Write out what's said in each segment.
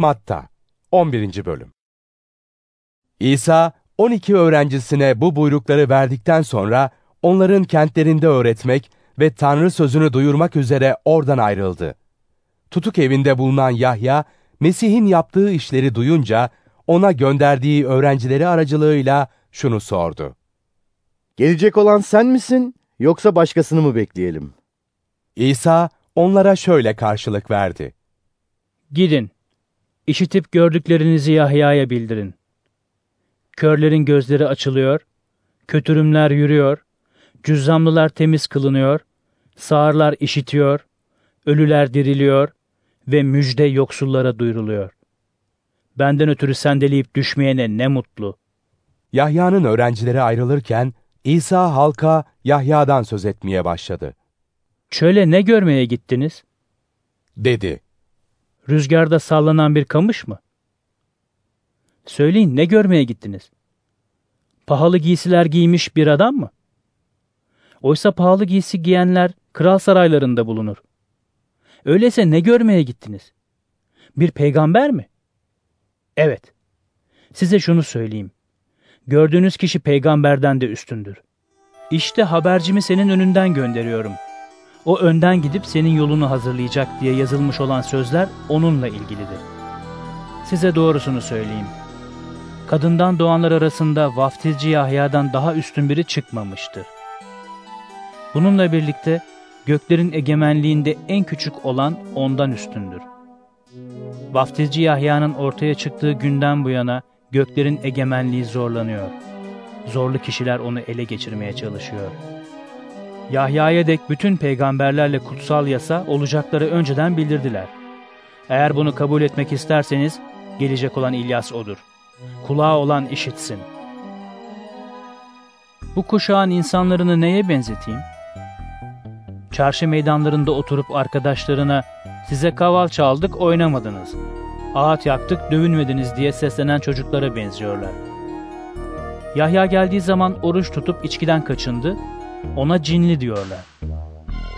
Matta 11. Bölüm İsa 12 öğrencisine bu buyrukları verdikten sonra onların kentlerinde öğretmek ve Tanrı sözünü duyurmak üzere oradan ayrıldı. Tutuk evinde bulunan Yahya, Mesih'in yaptığı işleri duyunca ona gönderdiği öğrencileri aracılığıyla şunu sordu. Gelecek olan sen misin yoksa başkasını mı bekleyelim? İsa onlara şöyle karşılık verdi. Gidin, işitip gördüklerinizi Yahya'ya bildirin. Körlerin gözleri açılıyor, kötürümler yürüyor, cüzzamlılar temiz kılınıyor, sağırlar işitiyor, ölüler diriliyor ve müjde yoksullara duyuruluyor. Benden ötürü sendeleyip düşmeyene ne mutlu. Yahya'nın öğrencileri ayrılırken İsa halka Yahya'dan söz etmeye başladı. Çöle ne görmeye gittiniz? Dedi. Rüzgarda sallanan bir kamış mı? Söyleyin ne görmeye gittiniz? Pahalı giysiler giymiş bir adam mı? Oysa pahalı giysi giyenler kral saraylarında bulunur. Öyleyse ne görmeye gittiniz? Bir peygamber mi? Evet. Size şunu söyleyeyim. Gördüğünüz kişi peygamberden de üstündür. İşte habercimi senin önünden gönderiyorum. O önden gidip senin yolunu hazırlayacak diye yazılmış olan sözler onunla ilgilidir. Size doğrusunu söyleyeyim. Kadından doğanlar arasında vaftizci Yahya'dan daha üstün biri çıkmamıştır. Bununla birlikte göklerin egemenliğinde en küçük olan ondan üstündür. Vaftizci Yahya'nın ortaya çıktığı günden bu yana göklerin egemenliği zorlanıyor. Zorlu kişiler onu ele geçirmeye çalışıyor. Yahya'ya dek bütün peygamberlerle kutsal yasa olacakları önceden bildirdiler. Eğer bunu kabul etmek isterseniz gelecek olan İlyas odur. Kulağı olan işitsin. Bu kuşağın insanlarını neye benzeteyim? Çarşı meydanlarında oturup arkadaşlarına size kaval çaldık oynamadınız. Ağaç yaktık dövünmediniz diye seslenen çocuklara benziyorlar. Yahya geldiği zaman oruç tutup içkiden kaçındı. Ona cinli diyorlar.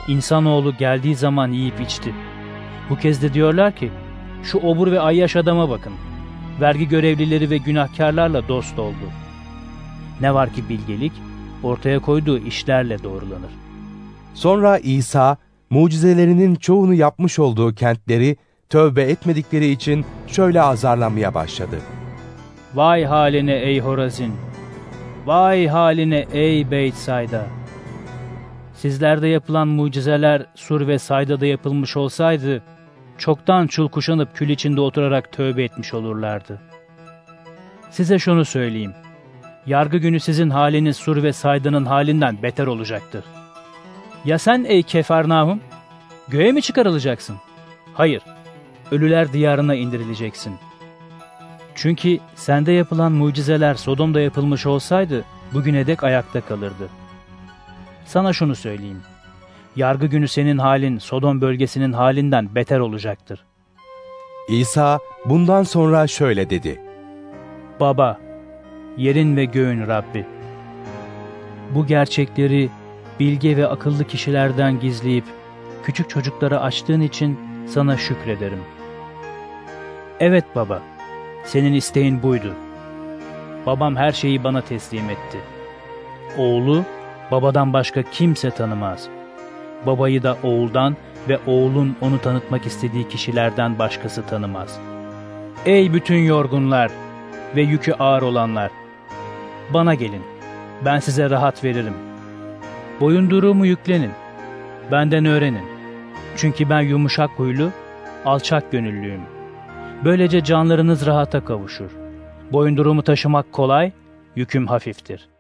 İnsanoğlu geldiği zaman yiyip içti. Bu kez de diyorlar ki şu obur ve ayyaş adama bakın. Vergi görevlileri ve günahkarlarla dost oldu. Ne var ki bilgelik ortaya koyduğu işlerle doğrulanır. Sonra İsa, mucizelerinin çoğunu yapmış olduğu kentleri tövbe etmedikleri için şöyle azarlamaya başladı. Vay haline ey Horazin! Vay haline ey Beytsayda! Sizlerde yapılan mucizeler Sur ve Sayda'da yapılmış olsaydı, çoktan çul kuşanıp kül içinde oturarak tövbe etmiş olurlardı. Size şunu söyleyeyim. Yargı günü sizin haliniz Sur ve Sayda'nın halinden beter olacaktır. Ya sen ey Kefarnahum? Göğe mi çıkarılacaksın? Hayır, ölüler diyarına indirileceksin. Çünkü sende yapılan mucizeler Sodom'da yapılmış olsaydı bugüne dek ayakta kalırdı. Sana şunu söyleyeyim. Yargı günü senin halin Sodom bölgesinin halinden beter olacaktır. İsa bundan sonra şöyle dedi. Baba, yerin ve göğün Rabbi. Bu gerçekleri bilge ve akıllı kişilerden gizleyip küçük çocuklara açtığın için sana şükrederim. Evet baba, senin isteğin buydu. Babam her şeyi bana teslim etti. Oğlu, babadan başka kimse tanımaz. Babayı da oğuldan ve oğlun onu tanıtmak istediği kişilerden başkası tanımaz. Ey bütün yorgunlar ve yükü ağır olanlar! Bana gelin, ben size rahat veririm. Boyunduruğumu yüklenin, benden öğrenin. Çünkü ben yumuşak huylu, alçak gönüllüyüm. Böylece canlarınız rahata kavuşur. Boyunduruğumu taşımak kolay, yüküm hafiftir.